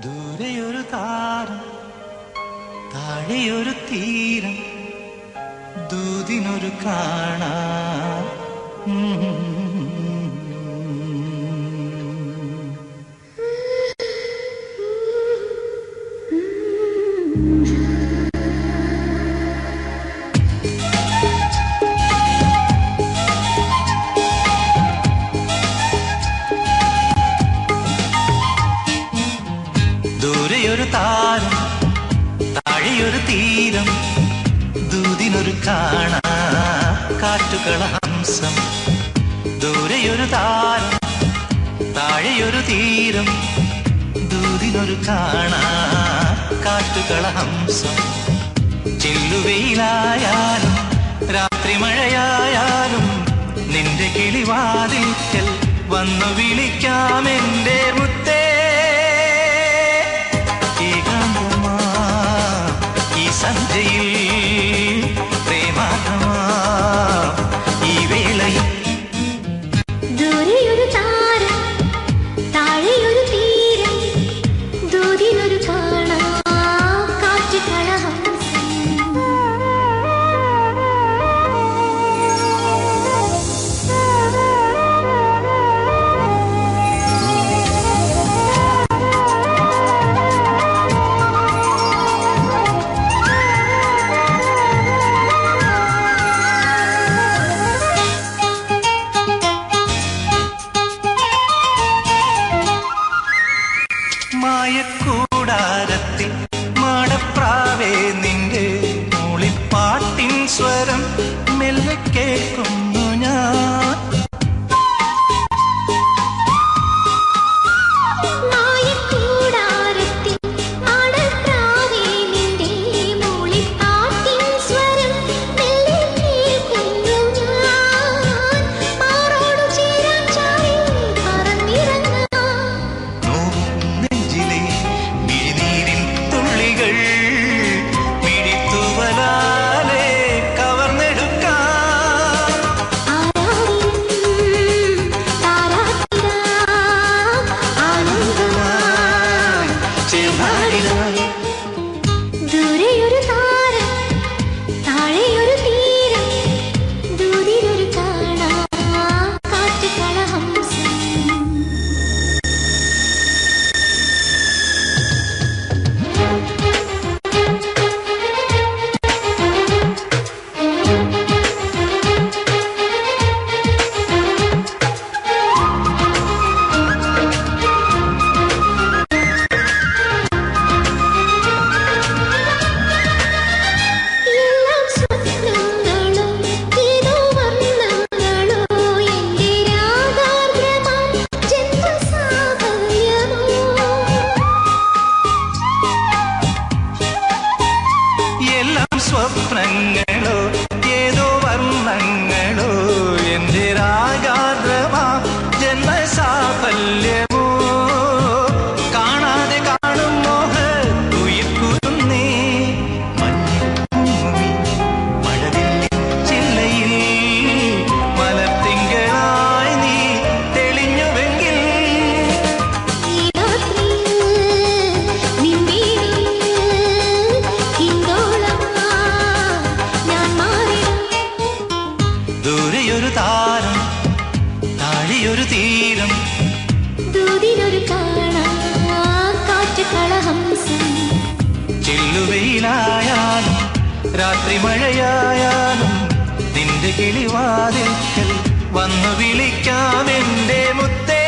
ദൂരെയൊരു താരം താഴെയൊരു തീരം ദൂതിനൊരു കാണാ Mm-hmm. കാറ്റുകള ദൂരയൊരു ദൂരെയൊരു താരം താഴെയൊരു തീരം. ദൂതിനൊരു കാണാ കാറ്റുകള ചെല്ലുവെയിലായാലും രാത്രി മഴയായാലും നിന്റെ കിളിവാതിൽക്കൽ വന്നു വിളിക്കാം എന്റെ മുത്തേ. ഏകാന്തമാ ഈ സന്ധ്യയിൽ രാത്രി മഴയായാലും നിന്റെ കിളിവാതിൽക്കൽ വന്നു വിളിക്കാമെന്റെ മുത്തേ.